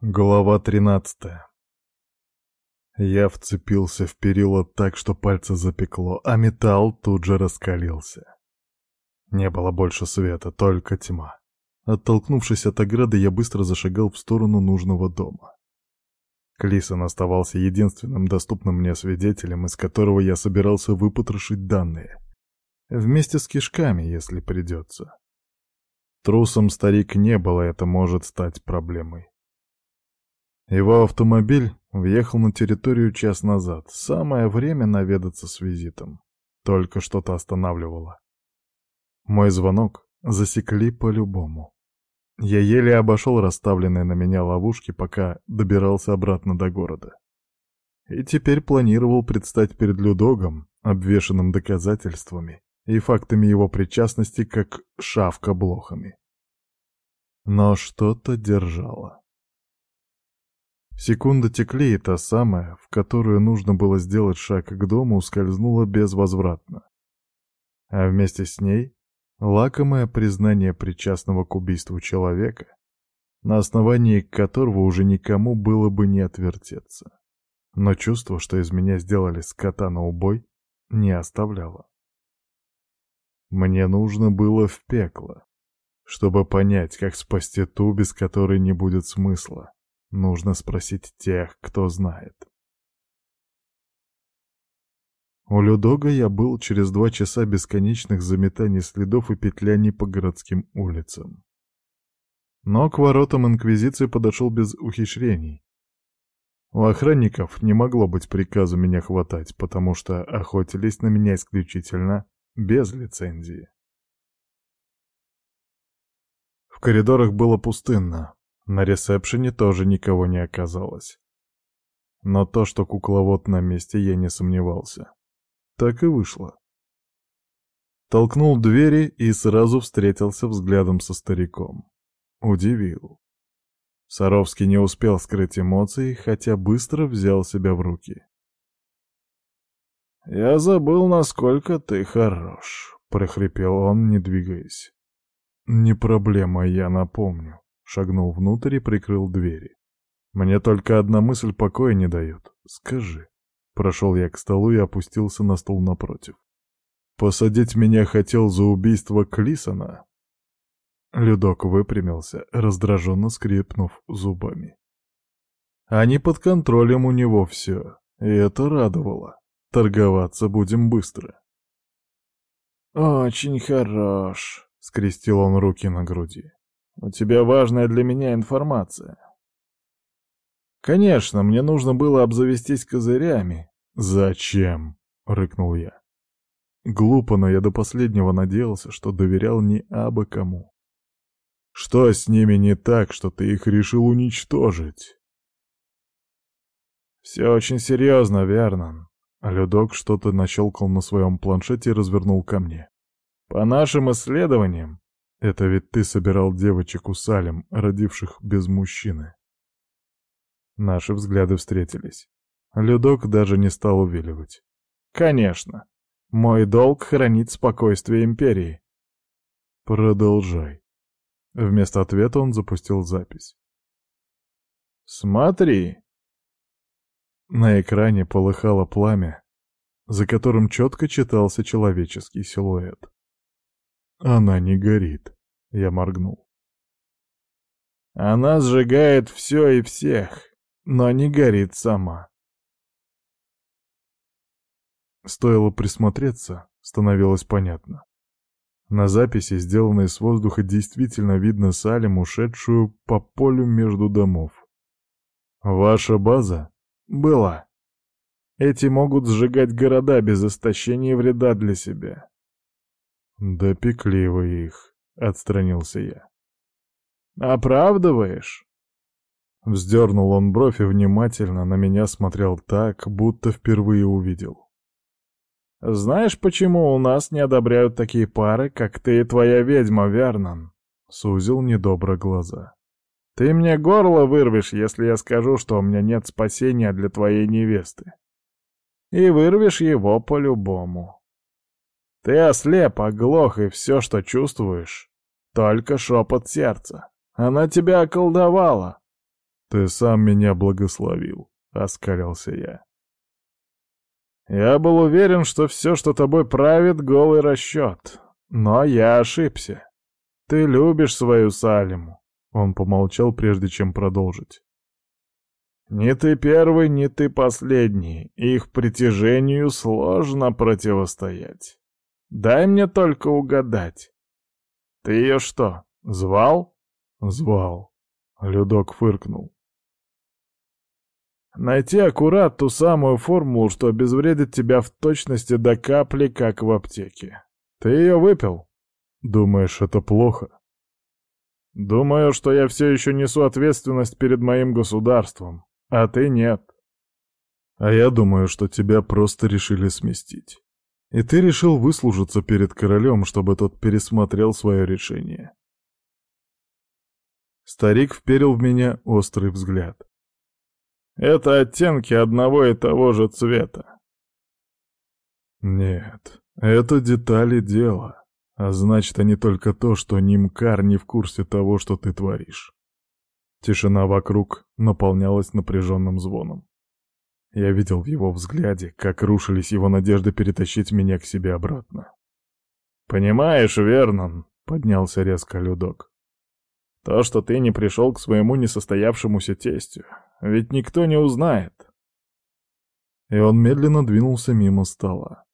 Глава тринадцатая. Я вцепился в перила так, что пальцы запекло, а металл тут же раскалился. Не было больше света, только тьма. Оттолкнувшись от ограды, я быстро зашагал в сторону нужного дома. Клисон оставался единственным доступным мне свидетелем, из которого я собирался выпотрошить данные. Вместе с кишками, если придется. Трусом старик не был, это может стать проблемой. Его автомобиль въехал на территорию час назад. Самое время наведаться с визитом. Только что-то останавливало. Мой звонок засекли по-любому. Я еле обошел расставленные на меня ловушки, пока добирался обратно до города. И теперь планировал предстать перед Людогом, обвешанным доказательствами и фактами его причастности, как шавка блохами. Но что-то держало. Секунда текли, и та самая, в которую нужно было сделать шаг к дому, ускользнула безвозвратно. А вместе с ней лакомое признание причастного к убийству человека, на основании которого уже никому было бы не отвертеться. Но чувство, что из меня сделали скота на убой, не оставляло. Мне нужно было в пекло, чтобы понять, как спасти ту, без которой не будет смысла. Нужно спросить тех, кто знает. У Людога я был через два часа бесконечных заметаний следов и петляний по городским улицам. Но к воротам Инквизиции подошел без ухищрений. У охранников не могло быть приказа меня хватать, потому что охотились на меня исключительно без лицензии. В коридорах было пустынно, на ресепшене тоже никого не оказалось. Но то, что кукловод на месте, я не сомневался. Так и вышло. Толкнул двери и сразу встретился взглядом со стариком. Удивил. Саровский не успел скрыть эмоции, хотя быстро взял себя в руки. «Я забыл, насколько ты хорош», — прохрипел он, не двигаясь. «Не проблема, я напомню». Шагнул внутрь и прикрыл двери. Мне только одна мысль покоя не дает. Скажи. Прошел я к столу и опустился на стул напротив. Посадить меня хотел за убийство Клисона? Людок выпрямился, раздраженно скрипнув зубами. А не под контролем у него все, и это радовало. Торговаться будем быстро. «Очень хорош», — скрестил он руки на груди. У тебя важная для меня информация. Конечно, мне нужно было обзавестись козырями. Зачем? Рыкнул я. Глупо, но я до последнего надеялся, что доверял не абы кому. Что с ними не так, что ты их решил уничтожить? Все очень серьезно, Вернон. Людок что-то нащелкал на своем планшете и развернул ко мне. По нашим исследованиям, это ведь ты собирал девочек у Салем, родивших без мужчины. Наши взгляды встретились. Людок даже не стал увиливать. Конечно. Мой долг — хранить спокойствие Империи. Продолжай. Вместо ответа он запустил запись. Смотри. На экране полыхало пламя, за которым четко читался человеческий силуэт. Она не горит. Я моргнул. Она сжигает все и всех, но не горит сама. Стоило присмотреться, становилось понятно. На записи, сделанной с воздуха, действительно видно Салим, ушедшую по полю между домов. «Ваша база?» «Была. Эти могут сжигать города без истощения вреда для себя. «Да пекливо их», — отстранился я. «Оправдываешь?» Вздернул он бровь и внимательно на меня смотрел так, будто впервые увидел. «Знаешь, почему у нас не одобряют такие пары, как ты и твоя ведьма, Вернон?» Сузил недобро глаза. «Ты мне горло вырвешь, если я скажу, что у меня нет спасения для твоей невесты. И вырвешь его по-любому. Ты ослеп, оглох, и все, что чувствуешь, только шепот сердца. Она тебя околдовала. Ты сам меня благословил, — оскалился я. Я был уверен, что все, что тобой правит, — голый расчет. Но я ошибся. Ты любишь свою Салиму. Он помолчал, прежде чем продолжить. «Не ты первый, не ты последний. Их притяжению сложно противостоять. Дай мне только угадать. Ты ее что, звал?» «Звал». Людок фыркнул. «Найти аккурат ту самую формулу, что обезвредит тебя в точности до капли, как в аптеке. Ты ее выпил? Думаешь, это плохо?» Думаю, что я все еще несу ответственность перед моим государством, а ты нет. А я думаю, что тебя просто решили сместить. И ты решил выслужиться перед королем, чтобы тот пересмотрел свое решение. Старик вперил в меня острый взгляд. Это оттенки одного и того же цвета. Нет, это детали дела. А значит, они только то, что Нимкар не в курсе того, что ты творишь. Тишина вокруг наполнялась напряженным звоном. Я видел в его взгляде, как рушились его надежды перетащить меня к себе обратно. «Понимаешь, Вернон», — поднялся резко Людок, — «то, что ты не пришел к своему несостоявшемуся тестю, ведь никто не узнает». И он медленно двинулся мимо стола.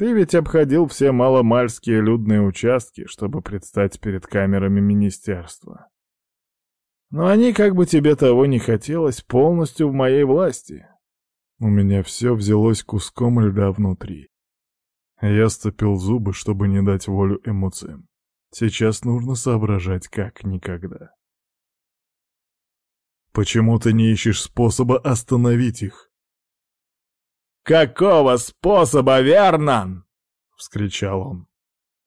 Ты ведь обходил все маломальские людные участки, чтобы предстать перед камерами министерства. Но они, как бы тебе того не хотелось, полностью в моей власти. У меня все взялось куском льда внутри. Я сцепил зубы, чтобы не дать волю эмоциям. Сейчас нужно соображать как никогда. Почему ты не ищешь способа остановить их? «Какого способа, Вернан?» — вскричал он.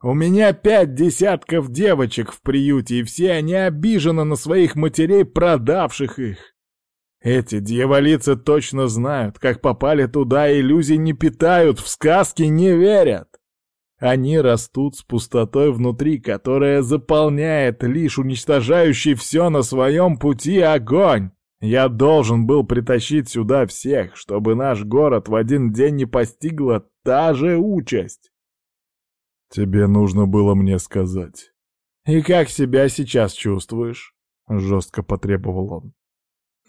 «У меня пять десятков девочек в приюте, и все они обижены на своих матерей, продавших их. Эти дьяволицы точно знают, как попали туда, иллюзий не питают, в сказки не верят. Они растут с пустотой внутри, которая заполняет лишь уничтожающий все на своем пути огонь. Я должен был притащить сюда всех, чтобы наш город в один день не постигла та же участь. Тебе нужно было мне сказать. И как себя сейчас чувствуешь? Жестко потребовал он.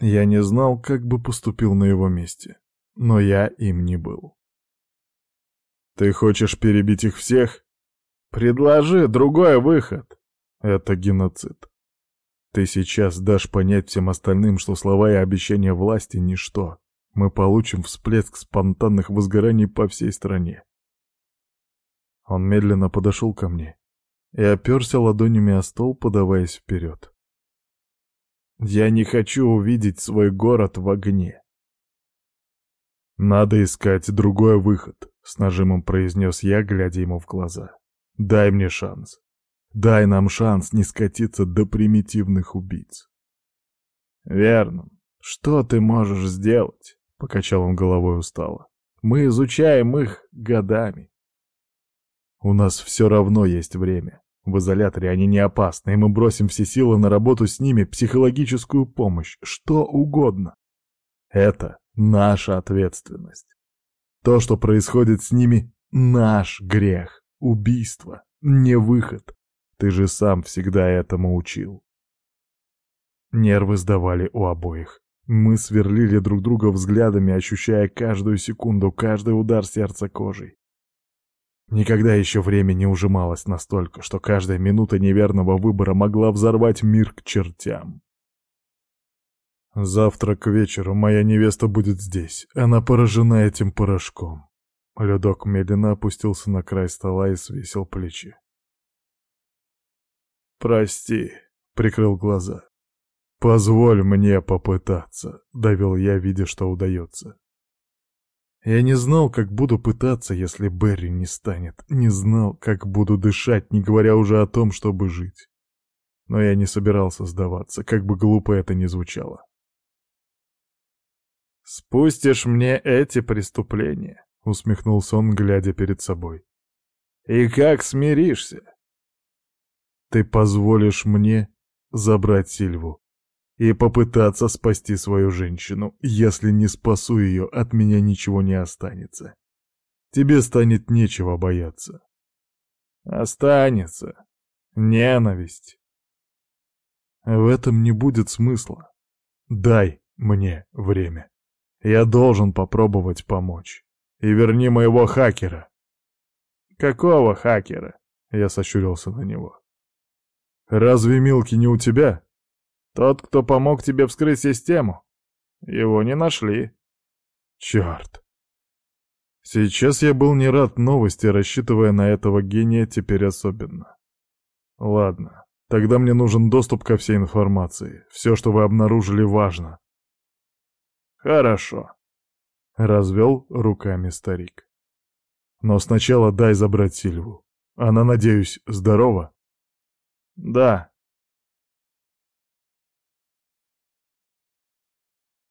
Я не знал, как бы поступил на его месте, но я им не был. Ты хочешь перебить их всех? Предложи другой выход. Это геноцид. Ты сейчас дашь понять всем остальным, что слова и обещания власти — ничто. Мы получим всплеск спонтанных возгораний по всей стране. Он медленно подошел ко мне и оперся ладонями о стол, подаваясь вперед. Я не хочу увидеть свой город в огне. Надо искать другой выход, — с нажимом произнес я, глядя ему в глаза. Дай мне шанс. Дай нам шанс не скатиться до примитивных убийц. Верно. Что ты можешь сделать? Покачал он головой устало. Мы изучаем их годами. У нас все равно есть время. В изоляторе они не опасны, и мы бросим все силы на работу с ними, психологическую помощь, что угодно. Это наша ответственность. То, что происходит с ними, наш грех, убийство, не выход. Ты же сам всегда этому учил. Нервы сдавали у обоих. Мы сверлили друг друга взглядами, ощущая каждую секунду, каждый удар сердца кожей. Никогда еще время не ужималось настолько, что каждая минута неверного выбора могла взорвать мир к чертям. Завтра к вечеру моя невеста будет здесь. Она поражена этим порошком. Ледок медленно опустился на край стола и свесил плечи. «Прости», — прикрыл глаза. «Позволь мне попытаться», — давил я, видя, что удается. Я не знал, как буду пытаться, если Берри не станет. Не знал, как буду дышать, не говоря уже о том, чтобы жить. Но я не собирался сдаваться, как бы глупо это ни звучало. «Спустишь мне эти преступления?» — усмехнулся он, глядя перед собой. «И как смиришься?» Ты позволишь мне забрать Сильву. И попытаться спасти свою женщину. Если не спасу ее, от меня ничего не останется. Тебе станет нечего бояться. Останется. Ненависть. В этом не будет смысла. Дай мне время. Я должен попробовать помочь. И верни моего хакера. Какого хакера? Я сощурился на него. Разве Милки не у тебя? Тот, кто помог тебе вскрыть систему. Его не нашли. Черт. Сейчас я был не рад новости, рассчитывая на этого гения теперь особенно. Ладно, тогда мне нужен доступ ко всей информации. Все, что вы обнаружили, важно. Хорошо. Развел руками старик. Но сначала дай забрать Сильву. Она, надеюсь, здорова? Да,